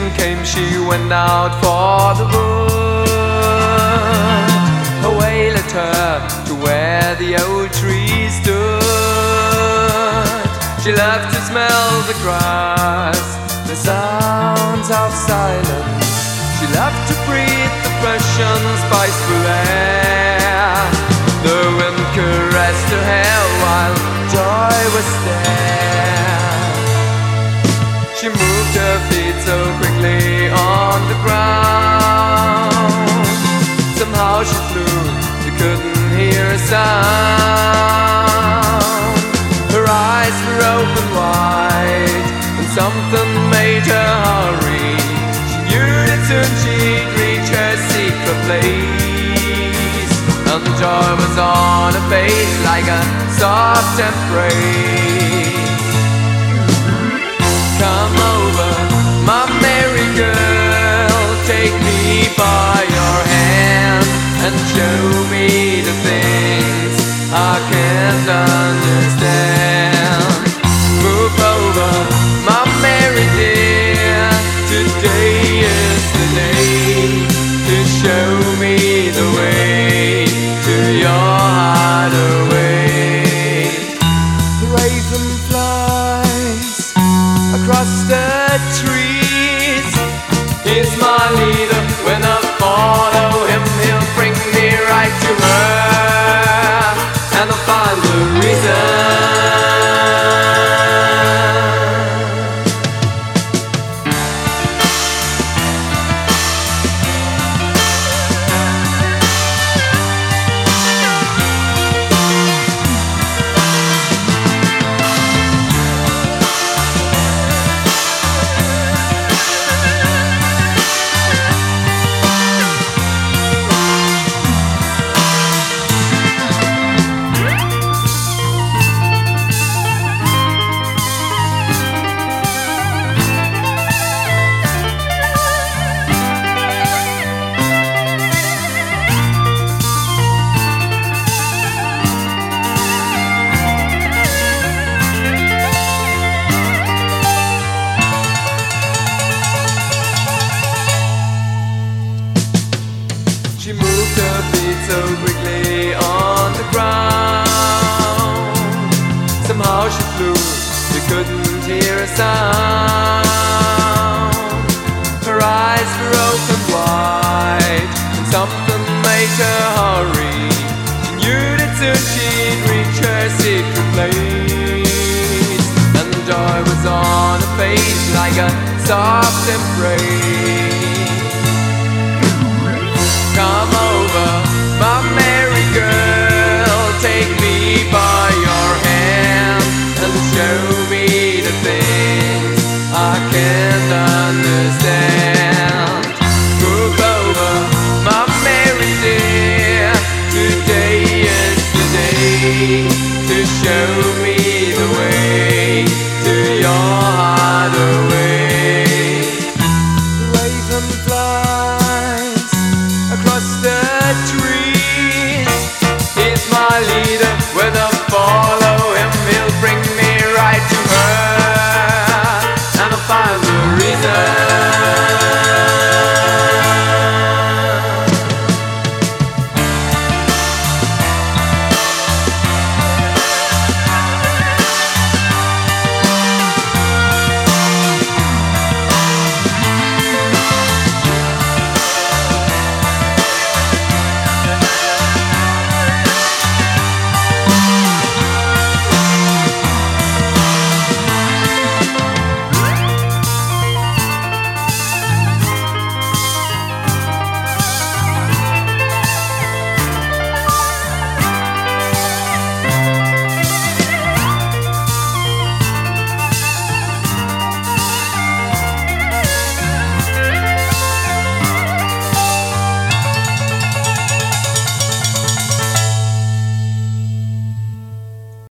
evening came, she went out for the wood. Away led her to where the old tree stood. She loved to smell the grass, the sounds of silence. She loved to breathe the fresh and spiceful air. The wind caressed her hair while joy was there. She moved her feet so quickly on the ground. Somehow she flew, you couldn't hear a sound. Her eyes were open wide, and something made her hurry. She knew that soon she'd reach her secret place. And joy was on her face like a soft embrace. I can't understand. Move over, my merry dear, today is the day to show me the way to your soft embrace. Come over, my merry girl, take me by your hand and show me the things I can't understand. Move over, my merry dear, today is the day to show me the way.